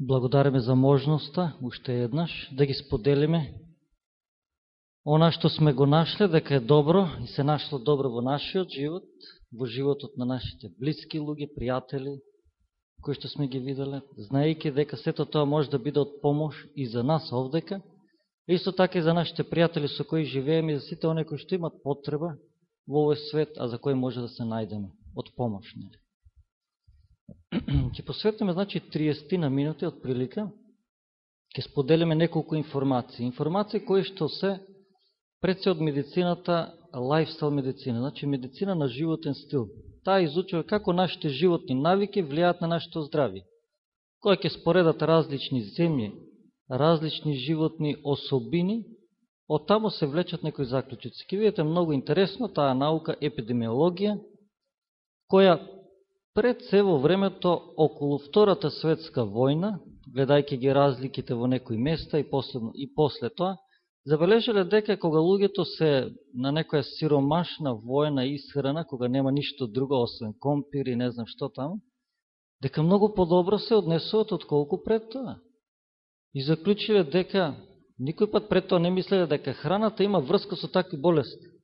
Благодариме за можноста, уште еднаш, да ги споделиме она што сме го нашле, дека е добро и се нашло добро во нашиот живот, во животот на нашите близки луѓе, пријатели, кои што сме ги виделе, знаејќи дека сето тоа може да биде од помош и за нас овдека, исто така и за нашите пријатели со кои живееме и за сите оние кои што имат потреба во овој свет, а за кои може да се најдеме од помош. Нели? ќе посветиме, значи, 30 на минути од прилика, ќе споделиме неколку информации. Информации кои што се пред се од медицината, лайфстайл медицина, значи медицина на животен стил. Таа изучува како нашите животни навики влијаат на нашето здравје. Кој ќе споредат различни земји, различни животни особини, од таму се влечат некои заклучици. Ке видите многу интересно таа наука епидемиологија, која пред се во времето околу Втората светска војна, гледајќи ги разликите во некои места и после, и после тоа, забележале дека кога луѓето се на некоја сиромашна војна исхрана, кога нема ништо друго освен компир и не знам што таму, дека многу подобро се однесуваат отколку пред тоа. И заклучиле дека никој пат пред тоа не мислеле дека храната има врска со такви болести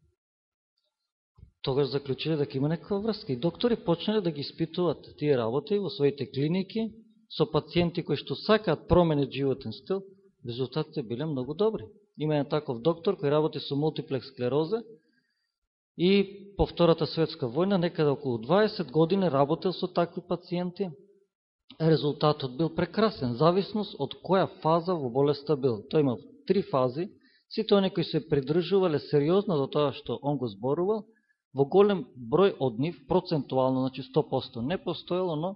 тогаш заклучиле дека има некаква врска. И доктори почнале да ги испитуват тие работи во своите клиники со пациенти кои што сакаат променет животен стил, резултатите биле многу добри. Има еден таков доктор кој работи со мултиплекс склероза и по Втората светска војна, некаде околу 20 години работел со такви пациенти. Резултатот бил прекрасен, зависност од која фаза во болеста бил. Тој имал три фази, сите они кои се придржувале сериозно до тоа што он го зборувал, во голем број од нив, процентуално, значи 100% не постоело, но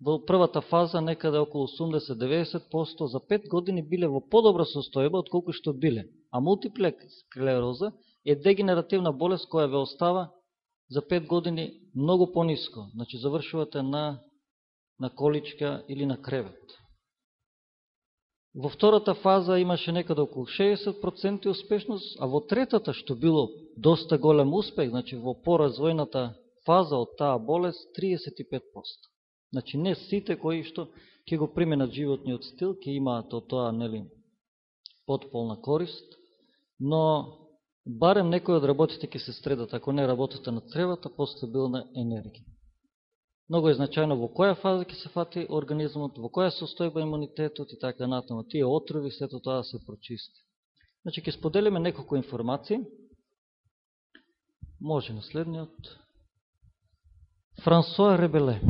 во првата фаза некаде околу 80-90% за 5 години биле во подобра состојба од колку што биле. А мултиплек склероза е дегенеративна болест која ве остава за 5 години многу пониско. Значи завршувате на, на количка или на кревет. Во втората фаза имаше некаде околу 60% успешност, а во третата, што било доста голем успех, значи во поразвојната фаза од таа болест, 35%. Значи не сите кои што ќе го применат животниот стил, ќе имаат од тоа, нели, подполна корист, но барем некои од работите ќе се стредат, ако не работата на тревата, после билна енергија. Много е значајно во која фаза ќе се фати организмот, во која состојба имунитетот и така натаму. Тие отрови, сето тоа се прочисти. Значи, ќе споделиме неколку информации. Може на следниот. Франсуа Ребеле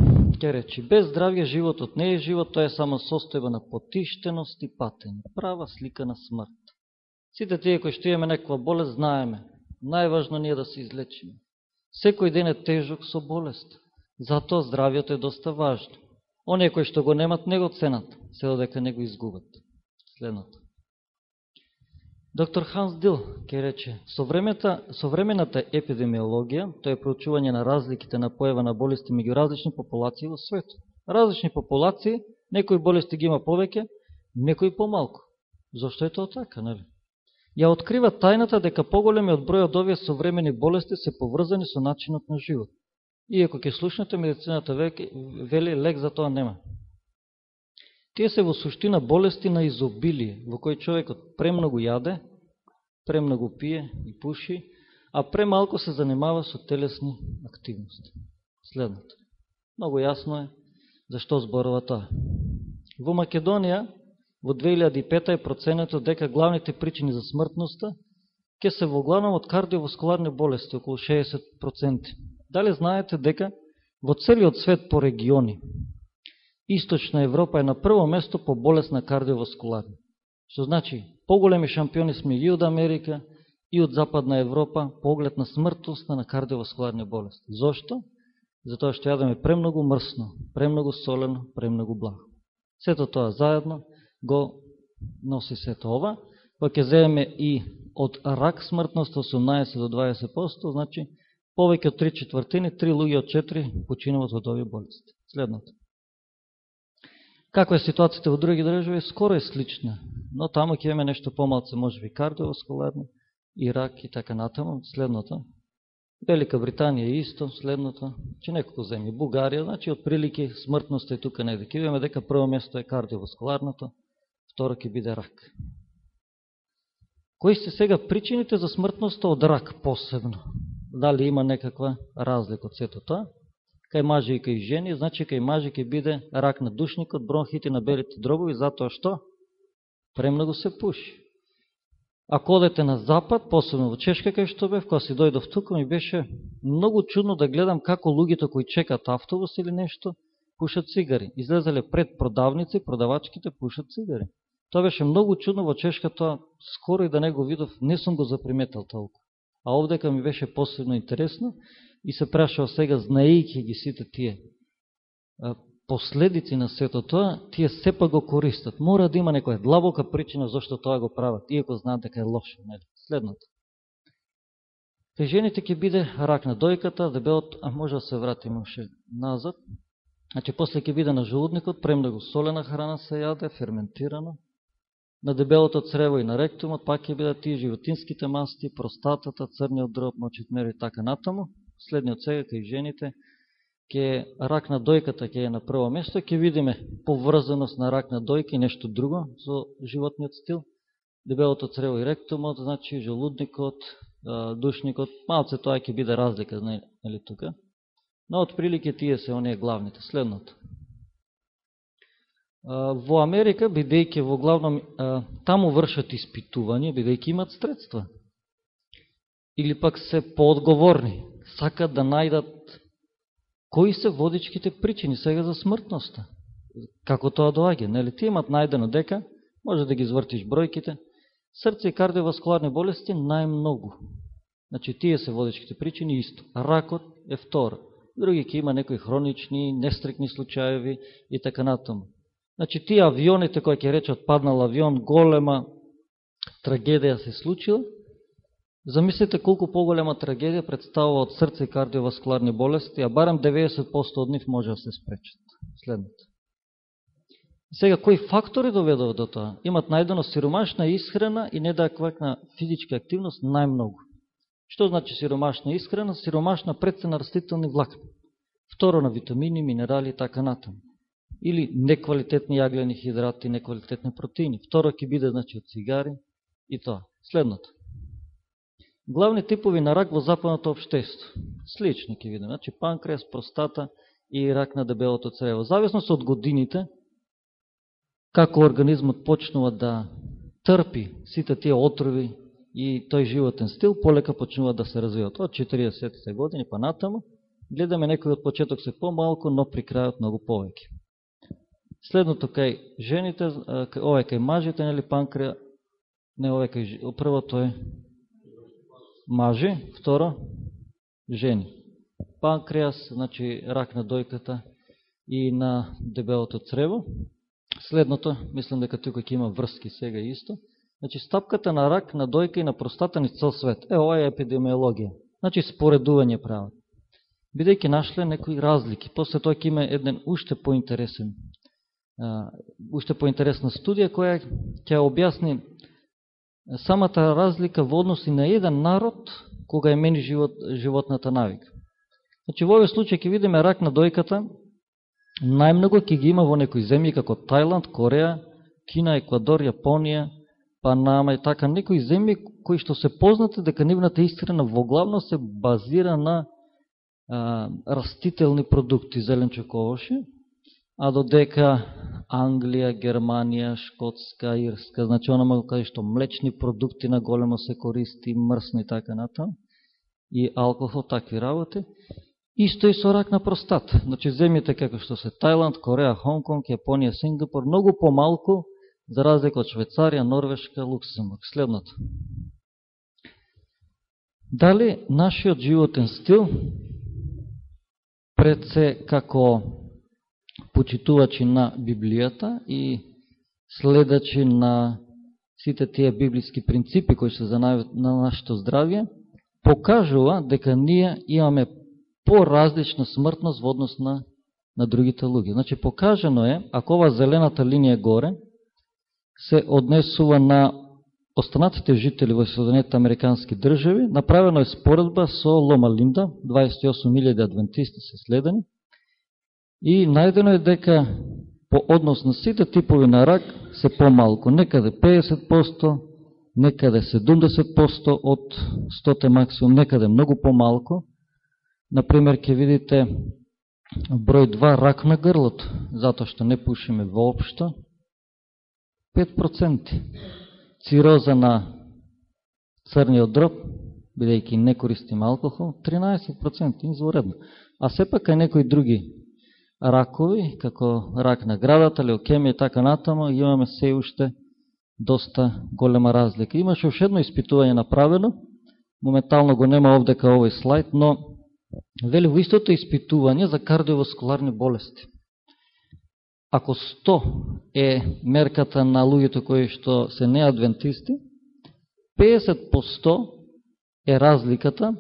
ќе речи, без здравје животот не е живот, тоа е само состојба на потиштеност и патење. Права слика на смрт. Сите тие кои што имаме некоја болест, знаеме. Најважно ние да се излечиме. Секој ден е тежок со болест. Затоа здравјето е доста важно. Оние кои што го немат, не го ценат, се додека не го изгубат. Следното. Доктор Ханс Дил ке рече, современата епидемиологија, тоа е проучување на разликите на појава на болести меѓу различни популации во светот. Различни популации, некои болести ги има повеќе, некои помалку. Зошто е тоа така, нели? Ја открива тајната дека поголемиот број од овие современи болести се поврзани со начинот на живот. Иако ќе слушнете, медицината вели лек за тоа нема. Тие се во суштина болести на изобилие, во кој човекот премногу јаде, премногу пие и пуши, а премалко се занимава со телесни активности. Следното. Много јасно е зашто зборува тоа. Во Македонија во 2005 е проценето дека главните причини за смртноста ќе се во главном од кардиоваскуларни болести, околу 60%. Дали знаете дека во целиот свет по региони, Источна Европа е на прво место по болест на кардиоваскуларни. Што значи, поголеми шампиони сме и од Америка, и од Западна Европа, поглед на смртност на кардиоваскуларни болести. Зошто? Затоа што јадаме премногу мрсно, премногу солено, премногу благо. Сето тоа заедно го носи сето ова, па ќе земеме и од рак смртност 18 до 20%, значи повеќе од три четвртини, три луѓе од четири починуват од овие болести. Следното. Каква е ситуацијата во други држави? Скоро е слична, но таму ќе имаме нешто помалце, може би кардиоваскуларно, и рак и така натаму. Следното. Велика Британија е исто, следното, че неколку земји. Бугарија, значи, од прилики смртноста е тука неде. Ке имаме дека прво место е кардиоваскуларното, второ ќе биде рак. Кои сте сега причините за смртноста од рак посебно? Дали има некаква разлика од сето тоа? Кај мажи и кај жени, значи кај мажи ќе биде рак на душникот, бронхити на белите дробови, затоа што? Премногу се пуши. Ако одете на запад, посебно во Чешка, кај што бев, кога си дојдов тука, ми беше многу чудно да гледам како луѓето кои чекат автобус или нешто, пушат цигари. Излезале пред продавници, продавачките пушат цигари. Тоа беше многу чудно во Чешка, тоа скоро и да не го видов, не сум го заприметал толку. А овдека ми беше посебно интересно и се прашав сега, знаејќи ги сите тие последици на сето тоа, тие сепа го користат. Мора да има некоја длабока причина зашто тоа го прават, иако знаат дека е лошо. Нели? Следното. Те жените ќе биде рак на дојката, дебелот, а може да се вратиме уште назад. Значи, после ќе биде на желудникот, премногу солена храна се јаде, ферментирано. На дебелото црево и на ректумот, пак ќе бидат тие животинските масти, простатата, црниот дроб, мочит мери така натаму. Следниот сега кај жените, ќе рак на дојката ќе е на прво место, ќе видиме поврзаност на рак на дојка и нешто друго со животниот стил. Дебелото црево и ректумот, значи желудникот, душникот, малце тоа ќе биде разлика, нели тука. Но од прилike тие се оние главните. Следното. Во Америка, бидејќи во главном таму вршат испитување, бидејќи имат средства. Или пак се поодговорни, сакат да најдат Кои се водичките причини сега за смртноста? Како тоа доаѓа? Нели ти имат најдено дека, може да ги звртиш бројките, срце и кардиоваскуларни болести најмногу. Значи, тие се водичките причини исто. Ракот е втор. Други ќе има некои хронични, нестрикни случаеви и така натаму. Значи, тие авионите кои ќе речат паднал авион, голема трагедија се случила, Замислите колку поголема трагедија представува од срце и кардиоваскуларни болести, а барем 90% од нив може да се спречат. Следното. Сега, кои фактори доведува до тоа? Имат најдено сиромашна исхрана и недаквакна физичка активност најмногу. Што значи сиромашна исхрана? Сиромашна предцена растителни влакни. Второ на витамини, минерали и така натаму. Или неквалитетни јаглени хидрати, неквалитетни протеини. Второ ќе биде значи од цигари и тоа. Следното главни типови на рак во западното обштество. Слични ќе видиме, значи панкреас, простата и рак на дебелото црево. Зависно од годините, како организмот почнува да трпи сите тие отрови и тој животен стил, полека почнува да се развиват. Од 40-те години па натаму, гледаме некои од почеток се помалку, но при крајот многу повеќе. Следното кај жените, овој кај мажите, нели панкреа, не овој кај првото е мажи, второ, жени. Панкреас, значи рак на дојката и на дебелото црево. Следното, мислам дека тука ќе има врски сега исто. Значи стапката на рак на дојка и на простата ни цел свет. Е, ова е епидемиологија. Значи споредување прават. Бидејќи нашле некои разлики. После тоа ќе има еден уште поинтересен уште поинтересна студија која ќе објасни самата разлика во односи на еден народ кога е мени живот, животната навика. Значи, во овој случај ќе видиме рак на дојката, најмногу ќе ги има во некои земји како Тајланд, Кореја, Кина, Еквадор, Јапонија, Панама и така, некои земји кои што се познате дека нивната истина во главно се базира на а, растителни продукти, зеленчук овоше, а додека Англија, Германија, Шкотска, Ирска, значи онома каде што млечни продукти на големо се користи, мрсни така натам, и алкохол, такви работи, исто и со рак на простат. Значи земјите како што се Тајланд, Кореја, Хонконг, Јапонија, Сингапур, многу помалку, за разлика од Швейцарија, Норвешка, Луксембург. Следното. Дали нашиот животен стил пред се како почитувачи на Библијата и следачи на сите тие библиски принципи кои се за на нашето здравје, покажува дека ние имаме поразлична смртност во однос на, на другите луѓе. Значи, покажано е, ако ова зелената линија горе се однесува на останатите жители во Соединените Американски држави, направено е споредба со Лома Линда, 28.000 адвентисти се следени, и најдено е дека по однос на сите типови на рак се помалку, некаде 50%, некаде 70% од 100 максимум, некаде многу помалку. Например, ќе видите број 2 рак на грлото, затоа што не пушиме воопшто, 5%. Цироза на црниот дроб, бидејќи не користим алкохол, 13%, изворедно. А сепак и некои други ракови, како рак на градата, леокемија и така натаму, имаме се уште доста голема разлика. Имаше уште едно испитување направено, моментално го нема овде као овој слайд, но вели во истото испитување за кардиоваскуларни болести. Ако 100 е мерката на луѓето кои што се неадвентисти, 50 по 100 е разликата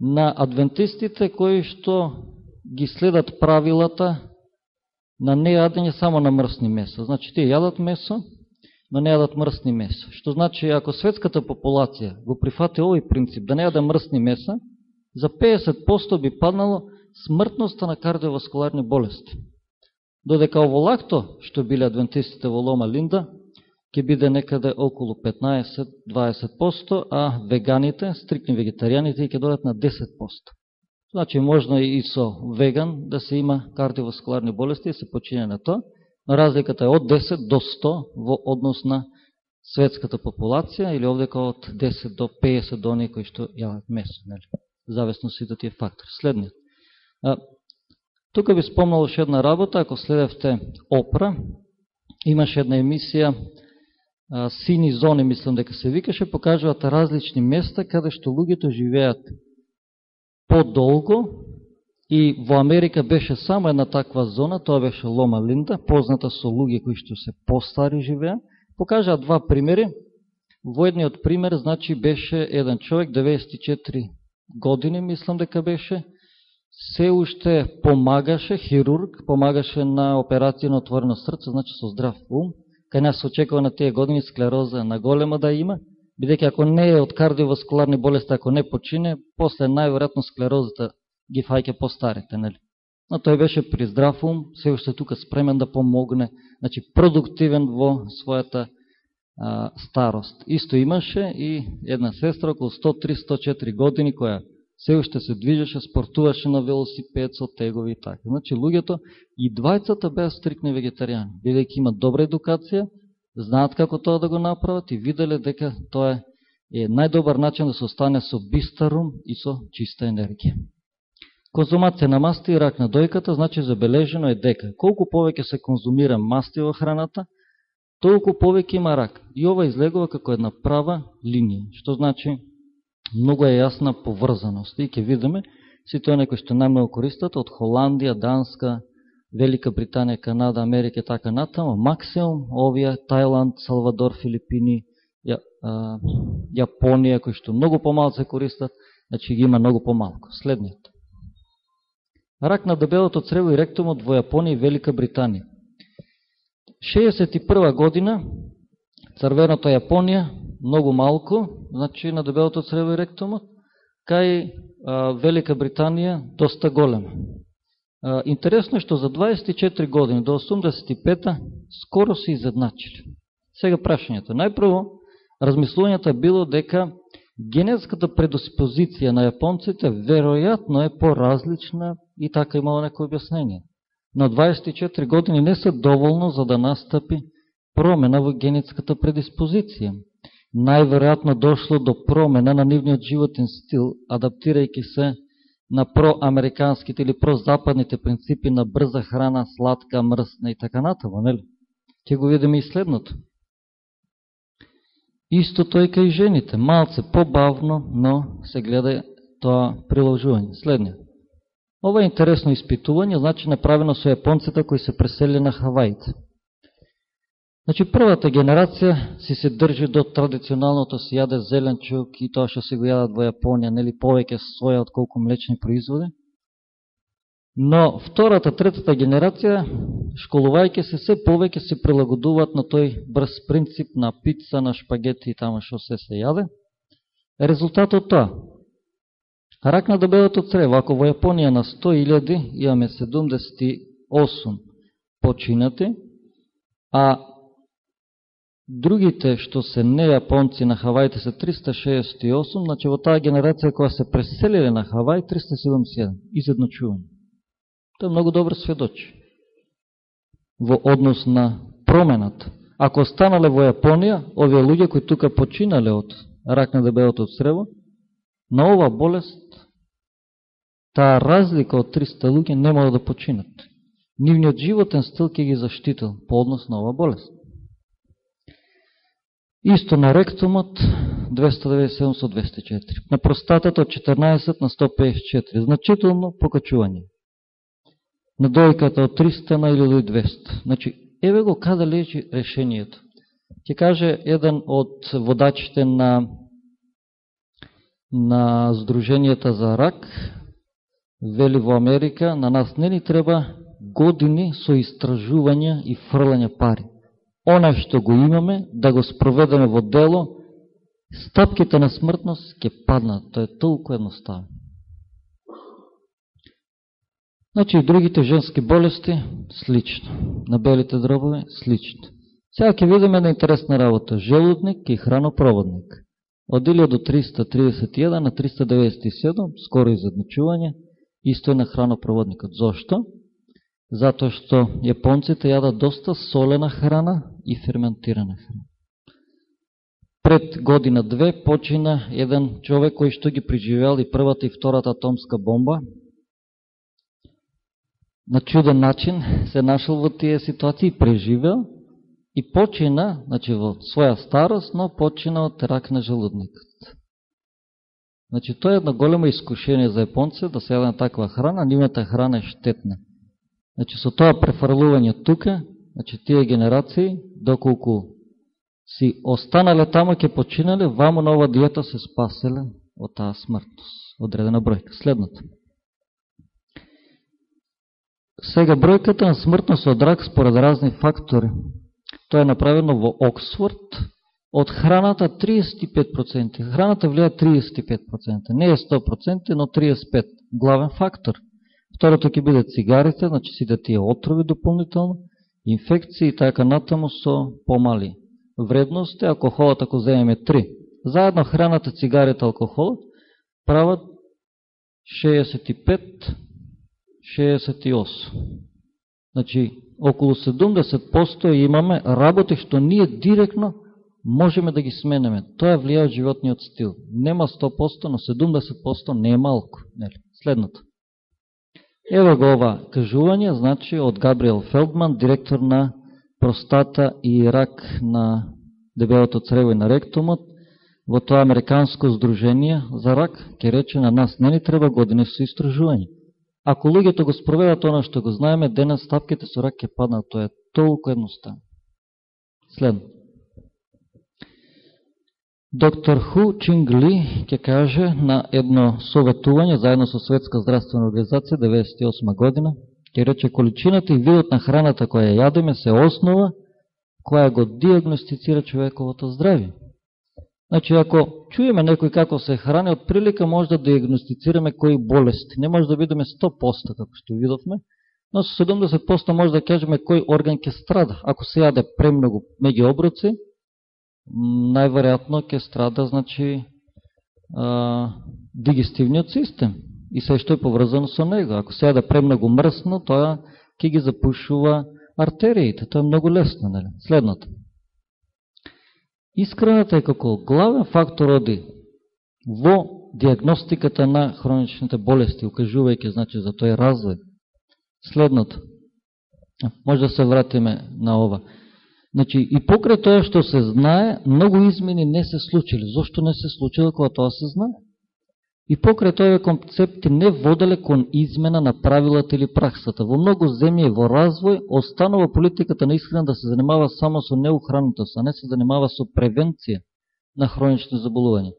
на адвентистите кои што ги следат правилата на нејадење само на мрсни месо. Значи, тие јадат месо, но не јадат мрсни месо. Што значи, ако светската популација го прифати овој принцип, да не јаде мрсни меса, за 50% би паднало смртноста на кардиоваскуларни болести. Додека ово лакто, што биле адвентистите во Лома Линда, ќе биде некаде околу 15-20%, а веганите, стрикни вегетаријаните, ќе додат на 10%. Значи, можно и со веган да се има кардиоваскуларни болести и се почине на тоа, но разликата е од 10 до 100 во однос на светската популација или овдека од 10 до 50 до некои што јават месо, нели? Завесно сите тие фактори. Следниот. Тука би спомнал уште една работа, ако следевте Опра, имаше една емисија а, Сини зони, мислам дека се викаше, покажуваат различни места каде што луѓето живеат подолго и во Америка беше само една таква зона, тоа беше Лома Линда, позната со луѓе кои што се постари живеа. Покажа два примери. Во едниот пример, значи, беше еден човек, 94 години, мислам дека беше, се уште помагаше, хирург, помагаше на операција на отворено срце, значи со здрав ум. Кај нас се очекува на тие години склероза на голема да има бидеќи ако не е од кардиоваскуларни болести, ако не почине, после најверојатно склерозата ги фаќа постарите, нели? Но тој беше при здрав ум, се уште тука спремен да помогне, значи продуктивен во својата а, старост. Исто имаше и една сестра околу 103-104 години, која се уште се движеше, спортуваше на велосипед со тегови и така. Значи, луѓето и двајцата беа стрикни вегетаријани, бидејќи има добра едукација, знаат како тоа да го направат и виделе дека тоа е најдобар начин да се остане со бистарум и со чиста енергија. Конзумација на масти и рак на дојката, значи забележено е дека колку повеќе се конзумира масти во храната, толку повеќе има рак. И ова излегува како една права линија, што значи многу е јасна поврзаност. И ќе видиме сите оние кои што најмногу користат од Холандија, Данска, Велика Британија, Канада, Америка така натаму, максимум овие Тајланд, Салвадор, Филипини, Ја, а, Јапонија, кои што многу помалку се користат, значи ги има многу помалку. Следниот. Рак на дебелото црево и ректумот во Јапонија и Велика Британија. 61 година, црвеното Јапонија, многу малко, значи на дебелото црево и ректумот, кај а, Велика Британија доста голема. Интересно е што за 24 години до 85-та скоро се изедначили. Сега прашањето. Најпрво, размислувањето е било дека генетската предиспозиција на јапонците веројатно е поразлична и така имало некој објаснение. Но 24 години не се доволно за да настапи промена во генетската предиспозиција. Најверојатно дошло до промена на нивниот животен стил, адаптирајќи се на проамериканските или прозападните принципи на брза храна, сладка, мрсна и така натаму, нели? Ќе го видиме и следното. Истото е кај жените, малце побавно, но се гледа тоа приложување. Следниот. Ова е интересно испитување, значи направено со јапонците кои се пресели на Хавајите. Значи, првата генерација си се држи до традиционалното си јаде зеленчук и тоа што се го јадат во Јапонија, нели повеќе соја од колку млечни производи. Но втората, третата генерација школувајќи се, се повеќе се прилагодуваат на тој брз принцип на пица, на шпагети и тама што се се јаде. Резултатот тоа. Рак на дебелото црево, ако во Јапонија на 100.000 имаме 78 починати, а другите што се не јапонци на Хавајте се 368, значи во таа генерација која се преселиле на Хавај 371, изедночување. Тоа е многу добро сведочи во однос на промената. Ако останале во Јапонија, овие луѓе кои тука починале од рак на дебелото црево, на ова болест, таа разлика од 300 луѓе не нема да починат. Нивниот животен стил ќе ги заштитил по однос на ова болест. Исто на ректумот 297-204, на простатата од 14 на 154, значително покачување. На дојката од 300 на 1200. Значи, еве го каде лежи решението. Ќе каже еден од водачите на на Сдруженијата за рак, вели во Америка, на нас не ни треба години со истражување и фрлање пари. Она што го имаме, да го спроведеме во дело, стапките на смртност ќе паднат. Тоа е толку едноставно. Значи и другите женски болести, слично. На белите дробови, слично. Сега ќе видиме една интересна работа. Желудник и хранопроводник. Од 1331 на 397, скоро изедночување, исто е на хранопроводникот. Зошто? Затоа што јапонците јадат доста солена храна и ферментирана храна. Пред година-две почина еден човек кој што ги преживеал и првата и втората атомска бомба. На чуден начин се нашел во тие ситуации, преживел и почина, значи во своја старост, но почина од рак на желудникот. Значи, тоа е едно големо искушение за јапонците да се јаде таква храна, нивната храна е штетна. Значи, со тоа префрлување тука, значи, тие генерации, доколку си останале тамо, ќе починале, вамо на ова диета се спаселе од таа смртност. Одредена бројка. Следното. Сега, бројката на смртност од рак според разни фактори. Тоа е направено во Оксфорд. Од храната 35%. Храната влија 35%. Не е 100%, но 35%. Главен фактор – Второто ќе биде цигарите, значи сите тие отрови дополнително, инфекции и така натаму со помали вредности, алкохолот ако земеме 3. Заедно храната, цигарите, алкохолот прават 65-68. Значи, околу 70% имаме работи што ние директно можеме да ги сменеме. Тоа влија од животниот стил. Нема 100%, но 70% не е малко. Нели? Следното. Ева го ова кажување, значи, од Габриел Фелдман, директор на простата и рак на дебелото црево и на ректумот, во тоа Американско здружение за рак, ке рече на нас не ни треба години со истражување. Ако луѓето го спроведат оно што го знаеме, денес стапките со рак ке паднат, тоа е толку едноставно. Следно. Доктор Ху Чинг Ли ќе каже на едно советување заедно со Светска здравствена организација 98 година, ќе рече количината и видот на храната која јадеме се основа која го диагностицира човековото здравје. Значи, ако чуеме некој како се храни, од прилика може да диагностицираме кои болести. Не може да видиме 100% како што видовме, но со 70% може да кажеме кој орган ќе страда. Ако се јаде премногу меѓу оброци, најверојатно ќе страда значи а, дигестивниот систем и се што е поврзано со него. Ако се јаде премногу мрсно, тоа ќе ги запушува артериите. Тоа е многу лесно, нели? Следното. Искрената е како главен фактор оди во диагностиката на хроничните болести, укажувајќи значи за тој развој. Следното. Може да се вратиме на ова. Значи, и покрај тоа што се знае, многу измени не се случили. Зошто не се случило кога тоа се знае? И покрај тоа концепти не воделе кон измена на правилата или праксата. Во многу земји во развој останува политиката на исхрана да се занимава само со неухранитост, а не се занимава со превенција на хронични заболувања.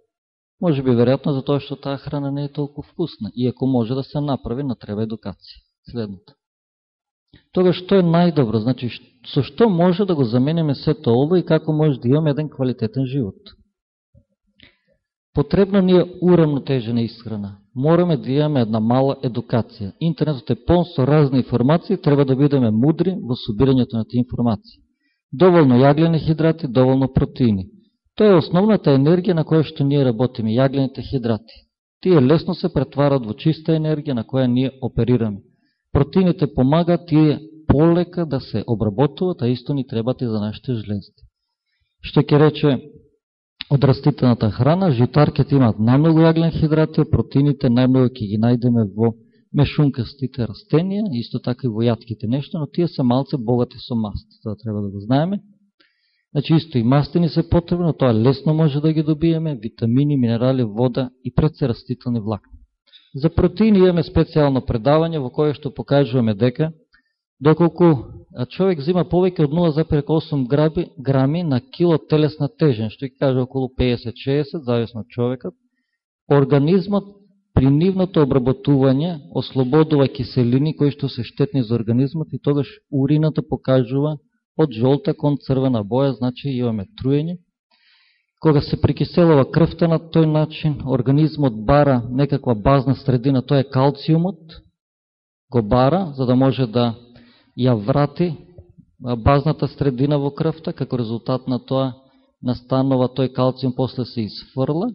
Може би веројатно за тоа што таа храна не е толку вкусна, иако може да се направи, но треба едукација. Следното. Тога што е најдобро? Значи, со што може да го замениме сето ово и како може да имаме еден квалитетен живот? Потребно ни е урамнотежена исхрана. Мораме да имаме една мала едукација. Интернетот е пон со разни информации, треба да бидеме мудри во собирањето на тие информации. Доволно јаглени хидрати, доволно протеини. Тоа е основната енергија на која што ние работиме, јаглените хидрати. Тие лесно се претварат во чиста енергија на која ние оперираме. Протеините помагаат тие полека да се обработуват, а исто ни требат и за нашите жлезди. Што ќе рече од растителната храна, житарките имаат најмногу јаглен хидрати, а протеините најмногу ќе ги најдеме во мешункастите растенија, исто така и во јатките нешто, но тие се малце богати со масти, тоа да треба да го знаеме. Значи, исто и мастини се потребно, тоа лесно може да ги добиеме, витамини, минерали, вода и пред се растителни влакна. За протеини имаме специјално предавање во кое што покажуваме дека доколку човек зима повеќе од 0,8 грами, грами на кило телесна тежен, што ќе каже околу 50-60, зависно од човекот, организмот при нивното обработување ослободува киселини кои што се штетни за организмот и тогаш урината покажува од жолта кон црвена боја, значи имаме труење. Кога се прикиселува крвта на тој начин, организмот бара некаква базна средина, тоа е калциумот, го бара, за да може да ја врати базната средина во крвта, како резултат на тоа настанува тој калциум после се изфрла,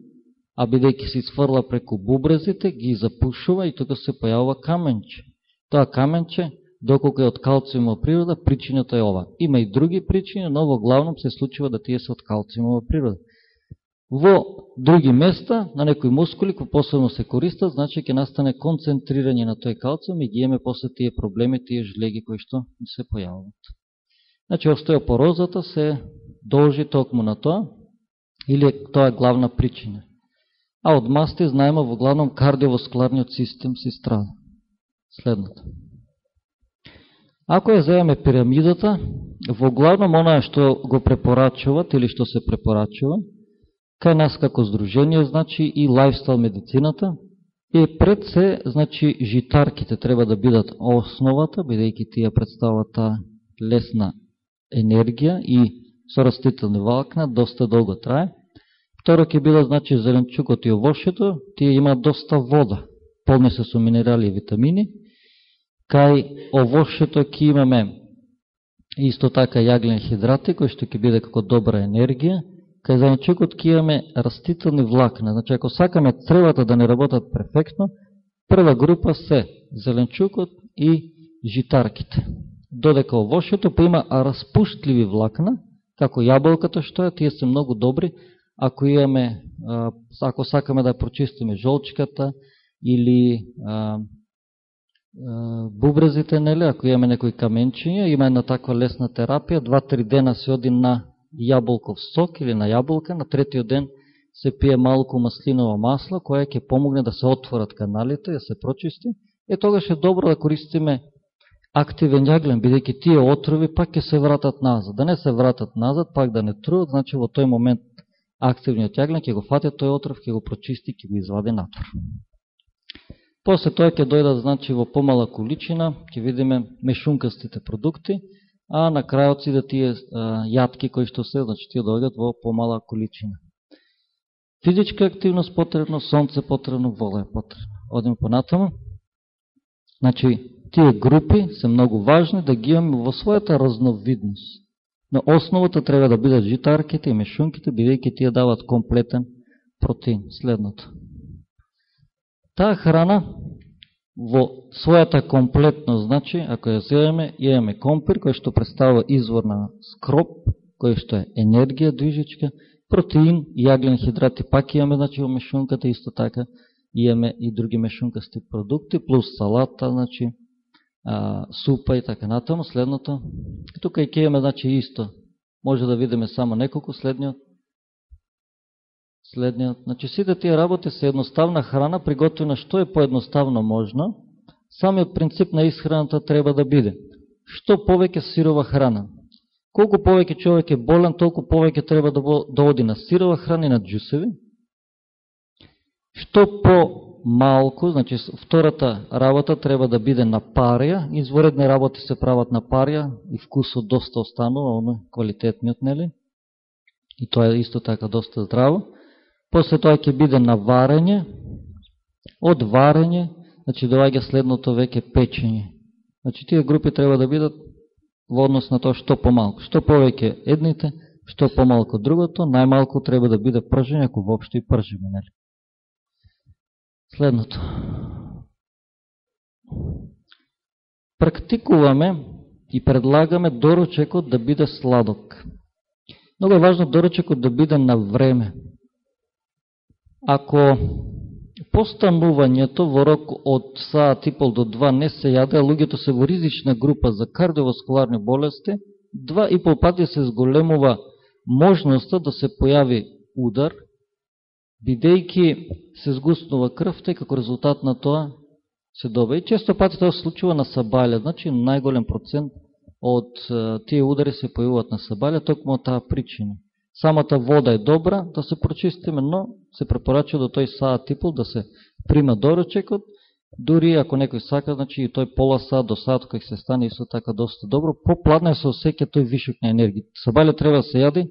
а бидејќи се изфрла преку бубрезите, ги запушува и тука се појавува каменче. Тоа каменче, доколку е од калциумова природа, причината е ова. Има и други причини, но во главном се случува да тие се од калциумова природа. Во други места, на некои мускули, кои посебно се користат, значи ќе настане концентрирање на тој калциум и ги имаме после тие проблеми, тие жлеги кои што се појавуват. Значи, остеопорозата се должи токму на тоа, или тоа е главна причина. А од масти знаеме во главном кардиовоскларниот систем се страда. Следното. Ако ја заеме пирамидата, во главном оноја што го препорачуват или што се препорачува, кај нас како здружение, значи и лайфстайл медицината, и пред се, значи, житарките треба да бидат основата, бидејќи тие представат лесна енергија и со растителни валкна, доста долго трае. Второ ќе бидат, значи, зеленчукот и овошето, тие имаат доста вода, полни се со минерали и витамини. Кај овошето ќе имаме исто така јаглен хидрати, кој што ќе биде како добра енергија, кај зеленчукот ќе имаме растителни влакна. Значи, ако сакаме тревата да не работат перфектно, прва група се зеленчукот и житарките. Додека овошето па има распуштливи влакна, како јаболката што е, тие се многу добри, ако имаме, ако сакаме да прочистиме жолчката или а, а, бубрезите, нели, ако имаме некои каменчиња, има една таква лесна терапија, два-три дена се оди на јаболков сок или на јаболка, на третиот ден се пие малку маслиново масло, која ќе помогне да се отворат каналите, да се прочисти, е тогаш е добро да користиме активен јаглен, бидејќи тие отрови пак ќе се вратат назад. Да не се вратат назад, пак да не труат, значи во тој момент активниот јаглен ќе го фате тој отров, ќе го прочисти, ќе го извади натвор. После тоа ќе дојдат, значи, во помала количина, ќе видиме мешункастите продукти, а на крајот си да тие јатки кои што се, значи тие дојдат во помала количина. Физичка активност потребно, сонце потребно, вола е потребно. Одиме понатаму. Значи, тие групи се многу важни да ги имаме во својата разновидност. На основата треба да бидат житарките и мешунките, бидејќи тие дават комплетен протеин. Следното. Таа храна во својата комплетност, значи, ако ја земеме, имаме компир, кој што представува извор на скроп, кој што е енергија движичка, протеин, јаглен хидрати, пак имаме, значи, во мешунката, исто така, имаме и други мешункасти продукти, плюс салата, значи, а, супа и така натаму. Следното, тука и ке имаме, значи, исто, може да видиме само неколку, следниот, следниот. Значи, сите тие работи се едноставна храна, приготвена што е поедноставно можно, самиот принцип на исхраната треба да биде. Што повеќе сирова храна? Колку повеќе човек е болен, толку повеќе треба да, да оди на сирова храна и на джусеви. Што по малку, значи втората работа треба да биде на парија, изворедни работи се прават на парија и вкусот доста останува, оно квалитетниот, нели? И тоа е исто така доста здраво. После тоа ќе биде на варење, од варење, значи доаѓа следното веќе печење. Значи тие групи треба да бидат во однос на тоа што помалку. Што повеќе едните, што помалку другото, најмалку треба да биде пржење, ако воопшто и пржиме, нели? Следното. Практикуваме и предлагаме доручекот да биде сладок. Много е важно доручекот да биде на време. Ако постанувањето во рок од саат и пол до два не се јаде, луѓето се во ризична група за кардиоваскуларни болести, два и пол пати се зголемува можноста да се појави удар, бидејќи се згуснува крвта и како резултат на тоа се добе. И често пати тоа се случува на сабалја, значи најголем процент од тие удари се појавуваат на сабалја, токму од таа причина. Самата вода е добра да се прочистиме, но се препорачува до тој саат типол да се прима доручекот, дури ако некој сака, значи и тој пола саат до саат кој се стане исто така доста добро, попладне се осеќа тој вишок на енергија. Сабале треба да се јади.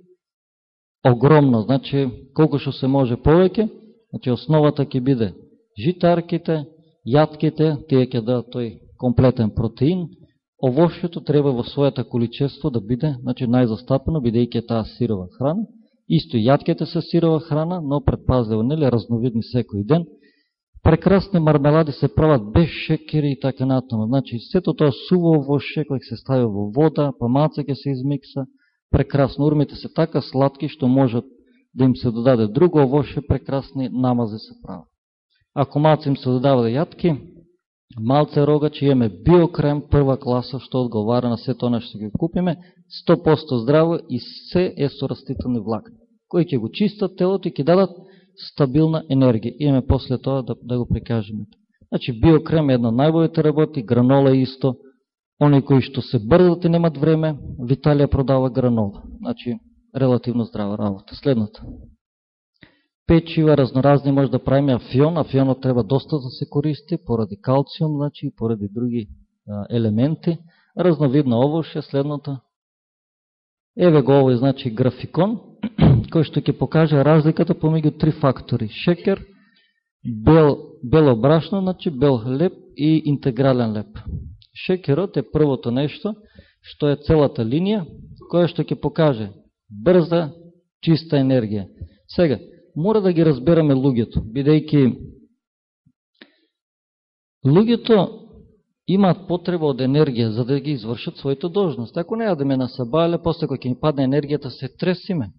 Огромно, значи колку што се може повеќе, значи основата ќе биде житарките, јатките, тие ќе дадат тој комплетен протеин, овошјето треба во својата количество да биде значи, најзастапено, бидејќи е таа сирова храна. Исто и јатките се сирова храна, но предпазливо, нели, разновидни секој ден. Прекрасни мармелади се прават без шекери и така натаму. Значи, сето тоа суво овошје кој се стави во вода, па маца ќе се измикса, прекрасно. Урмите се така сладки што можат да им се додаде друго овошје, прекрасни намази се прават. Ако маца им се додава да јатки, малце рогач, имаме биокрем прва класа, што одговара на се тоа што ги купиме, 100% здраво и се е со растителни влакни, кои ќе го чистат телото и ќе дадат стабилна енергија. Имаме после тоа да, да го прикажеме. Значи, биокрем е една најбојите работи, гранола е исто, они кои што се брзат и немат време, Виталија продава гранола. Значи, релативно здрава работа. Следната печива, разноразни може да правиме афион. Афионот треба доста да се користи поради калциум, значи, и поради други а, елементи. Разновидна овоше, следното. Еве го овој, значи, графикон, кој што ќе покаже разликата помеѓу три фактори. Шекер, бел, бело брашно, значи, бел леп и интегрален леп. Шекерот е првото нешто, што е целата линија, која што ќе покаже брза, чиста енергија. Сега, мора да ги разбераме луѓето, бидејќи луѓето имаат потреба од енергија за да ги извршат своите должности. Ако не јадеме на сабале, после кој ќе ни падне енергијата, се тресиме.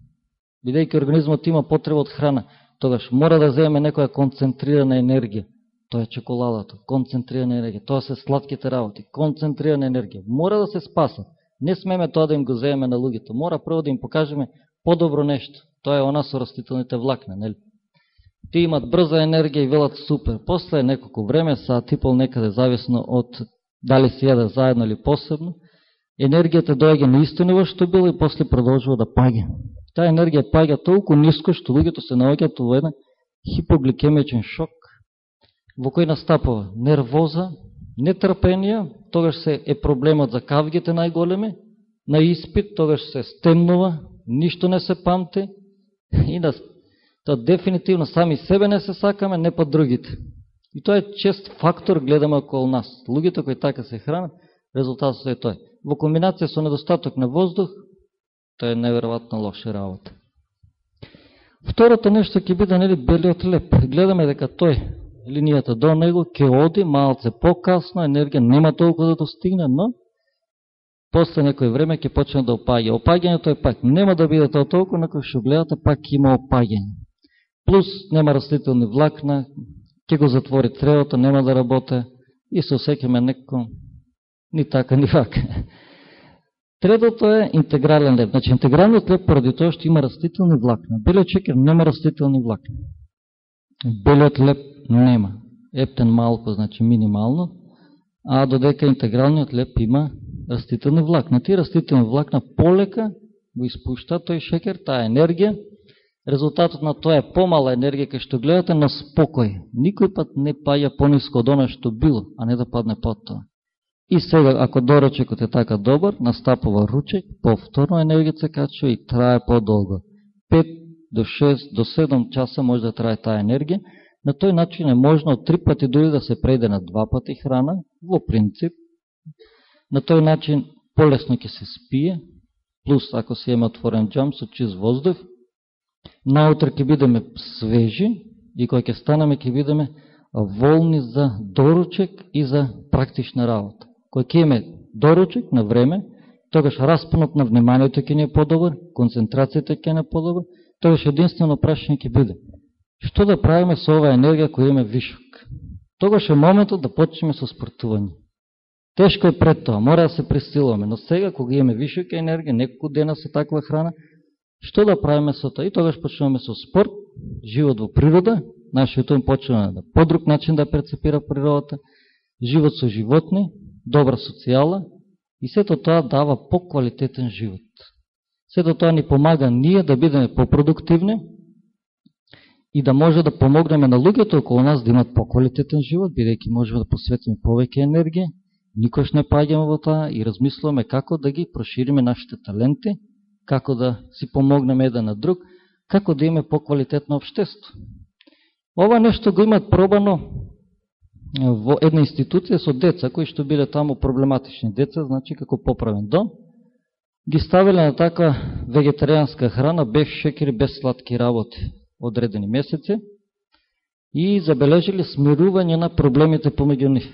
Бидејќи организмот има потреба од храна, тогаш мора да земеме некоја концентрирана енергија. Тоа е чоколадата, концентрирана енергија. Тоа се сладките работи, концентрирана енергија. Мора да се спасат. Не смеме тоа да им го земеме на луѓето. Мора прво да им покажеме подобро нешто. Тоа е она со растителните влакна, нели? Ти имат брза енергија и велат супер. После неколку време, са типол некаде зависно од дали се јаде заедно или посебно, енергијата доаѓа на исто ниво што било и после продолжува да паѓа. Таа енергија паѓа толку ниско што луѓето се наоѓаат во еден хипогликемичен шок, во кој настапува нервоза, нетрпенија, тогаш се е проблемот за кавгите најголеми, на испит тогаш се стемнува, ништо не се памти, и да тоа дефинитивно сами себе не се сакаме, не па другите. И тоа е чест фактор гледаме околу нас. Луѓето кои така се хранат, резултатот е тој. Во комбинација со недостаток на воздух, тоа е неверојатно лоша работа. Второто нешто ќе биде нели белиот леп. Гледаме дека тој линијата до него ќе оди малце покасно, енергија нема толку да достигне, но после некој време ќе почне да опаѓа. Опаѓањето е пак, нема да биде тоа толку, некој што гледате, пак има опаѓање. Плюс нема растителни влакна, ќе го затвори тревото, нема да работе и се осекаме некој ни така, ни вака. Третото е интегрален леп. Значи, интегралниот леп поради тоа што има растителни влакна. Белиот чекер нема растителни влакна. Белиот леп нема. Ептен малко, значи минимално, а додека интегралниот леп има растителни влакна. Значи, Тие растителни влакна полека го испушта тој шекер, таа енергија, Резултатот на тоа е помала енергија кај што гледате на спокој. Никој пат не паја пониско од оно што било, а не да падне под тоа. И сега, ако дорочекот е така добар, настапува ручек, повторно енергија се качува и трае подолго. 5 до 6 до 7 часа може да трае таа енергија. На тој начин е можно од три пати дури да се прејде на два пати храна, во принцип. На тој начин полесно ќе се спие, плюс ако се има отворен джам со чист воздух, наутро ќе бидеме свежи и кога ќе станеме ќе бидеме волни за доручек и за практична работа. Кој ќе имаме доручек на време, тогаш распонот на вниманието ќе ни е подобар, концентрацијата ќе не е подобар, тогаш единствено прашање ќе биде што да правиме со оваа енергија која има вишок. Тогаш е моментот да почнеме со спортување. Тешко е пред тоа, мора да се пресилуваме, но сега кога имаме вишок енергија, неколку дена со таква храна, што да правиме со тоа? И тогаш почнуваме со спорт, живот во природа, нашиот ум почнува да по друг начин да перцепира природата, живот со животни, добра социјала, и сето тоа дава поквалитетен живот. Сето тоа ни помага ние да бидеме попродуктивни и да може да помогнеме на луѓето околу нас да имат поквалитетен живот, бидејќи можеме да посветиме повеќе енергија, никош не паѓаме во тоа и размислуваме како да ги прошириме нашите таленти, како да си помогнеме еден на друг, како да имаме поквалитетно обштество. Ова нешто го имат пробано во една институција со деца, кои што биле таму проблематични деца, значи како поправен дом, ги ставиле на така вегетаријанска храна, без шекер, без сладки работи, одредени месеци, и забележили смирување на проблемите помеѓу нив.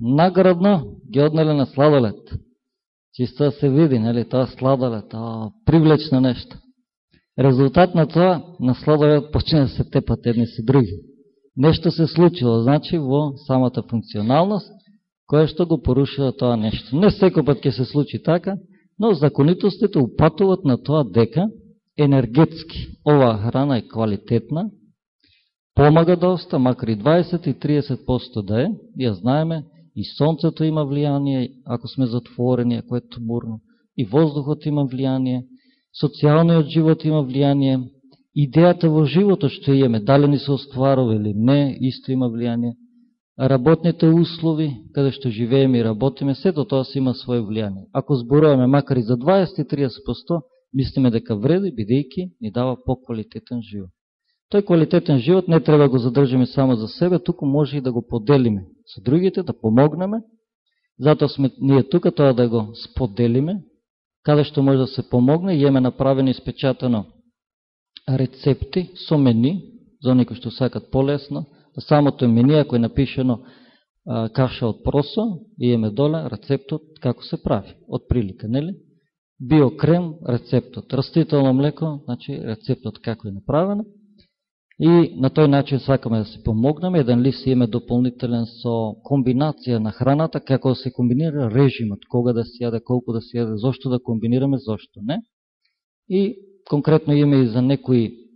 Наградно ги однеле на сладолет. Чисто да се види, нели, тоа сладолет, тоа привлечно нешто. Резултат на тоа, на сладолет почина да се тепат едни си други. Нешто се случило, значи, во самата функционалност, која што го порушила тоа нешто. Не секој пат ќе се случи така, но законитостите упатуват на тоа дека енергетски оваа храна е квалитетна, помага доста, макар и 20 и 30% да е, ја знаеме, и сонцето има влијание, ако сме затворени, ако е тубурно. и воздухот има влијание, социјалниот живот има влијание, идејата во животот што имаме, дали ни се остварува или не, исто има влијание, работните услови, каде што живееме и работиме, сето тоа се има своје влијание. Ако зборуваме макар и за 20-30%, мислиме дека вреди, бидејќи ни дава поквалитетен живот. Тој квалитетен живот не треба да го задржиме само за себе, туку може и да го поделиме со другите, да помогнеме. Затоа сме ние тука тоа да го споделиме, каде што може да се помогне, и еме направено испечатано рецепти со мени, за оние што сакат полесно, самото мени, ако е напишено а, каша од просо, и еме доле рецептот како се прави, од прилика, нели? Биокрем, рецептот. Растително млеко, значи рецептот како е направено. И на тој начин сакаме да се помогнеме. Еден лист имаме дополнителен со комбинација на храната, како да се комбинира режимот, кога да се јаде, колку да се јаде, зошто да комбинираме, зошто не. И конкретно имаме и за некои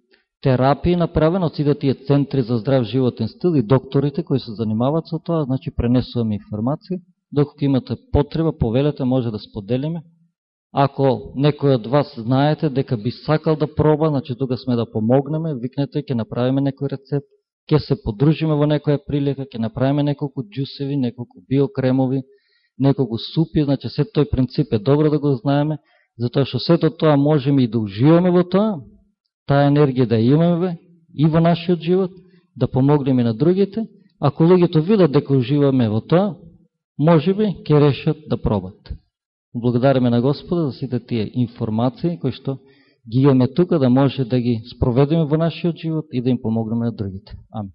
терапии направено од сите тие центри за здрав животен стил и докторите кои се занимават со тоа, значи пренесуваме информација. Доколку имате потреба, повелете, може да споделиме. Ако некој од вас знаете дека би сакал да проба, значи тука сме да помогнеме, викнете, ќе направиме некој рецепт, ќе се подружиме во некоја прилика, ќе направиме неколку джусеви, неколку биокремови, неколку супи, значи се тој принцип е добро да го знаеме, затоа што сето тоа можеме и да уживаме во тоа, таа енергија да имаме и во нашиот живот, да помогнеме на другите, ако луѓето видат дека уживаме во тоа, може би ќе решат да пробат. Благодариме на Господа за сите тие информации кои што ги имаме тука да може да ги спроведеме во нашиот живот и да им помогнеме на другите. Амин.